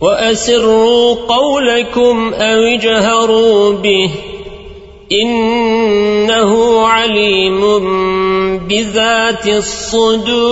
وأسروا قولكم أو اجهروا به إنه عليم بذات الصدور